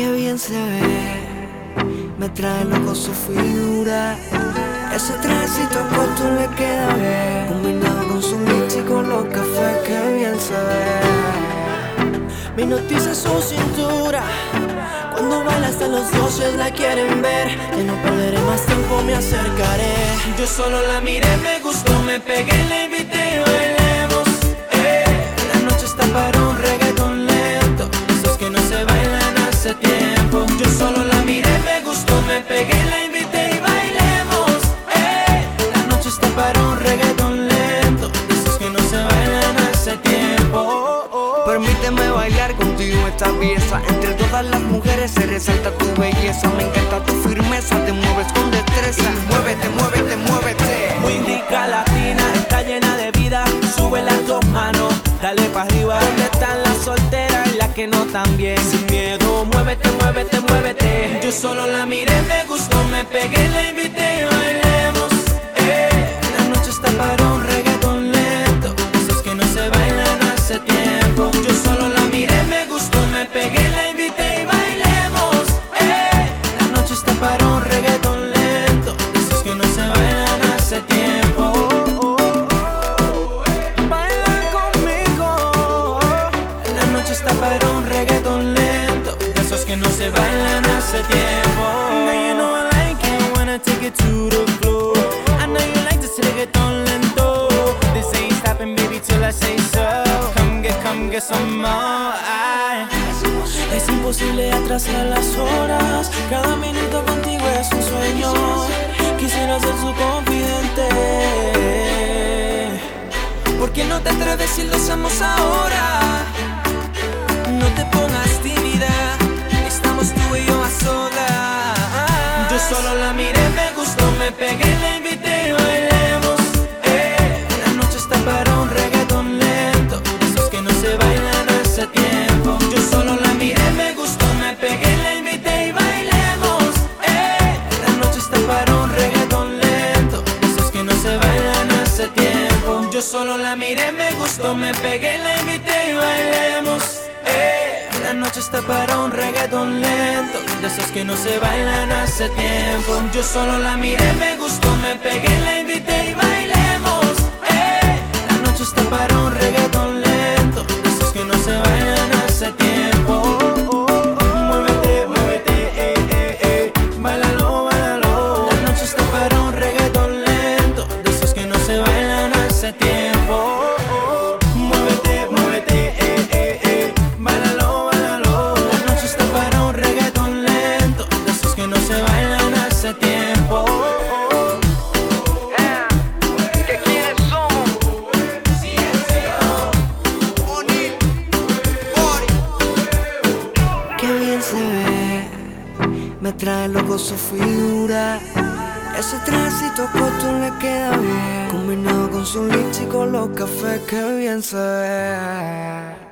Qué bien se ve, me trae loco su figura. Ese trajecito corto le queda bien, combinado con su leche y con los cafés, qué bien se ve. Me noticia su cintura. Cuando baila hasta los dioses la quieren ver Que no perderé más tiempo, me acercaré Yo solo la miré, me gustó, me pegué, la invité y bailemos bailar contigo esta pieza. Entre todas las mujeres se resalta tu belleza. Me encanta tu firmeza, te mueves con destreza. Muévete, muévete, muévete. Muy rica latina, está llena de vida. Sube las dos manos, dale pa' arriba. ¿Dónde están las solteras y las que no bien? Sin miedo, muévete, muévete, muévete. Yo solo la miré, me gustó, me pegué, la invité para un reggaeton lento. De esos que no se bailan hace tiempo. Now you know I like it when I take it to the floor. I know you like this reggaeton lento. This ain't stopping baby till I say so. Come get, come get some more. Ay. Es imposible atrasar las horas. Cada minuto contigo es un sueño. Quisiera ser su confidente. ¿Por qué no te atreves si lo hacemos ahora? No te pongas tímida Estamos tú y yo a solas Yo solo la miré, me gustó, me pegué, la invité y bailemos eh. La noche está para un reggaeton lento Esos que no se bailan hace tiempo Yo solo la miré, me gustó, me pegué, la invité y bailemos eh. La noche está para un reggaeton lento Esos que no se bailan hace tiempo Yo solo la miré, me gustó, me pegué, la invité y bailemos. La noche está para un reggaeton lento De esos que no se bailan hace tiempo. Yo solo la miré, me gustó, me pegué, hace tiempo ¿Que quiénes somos? Qué bien se ve, me trae loco su figura. Ese trajecito corto le queda bien, combinado con su leche y con los cafés, qué bien se ve.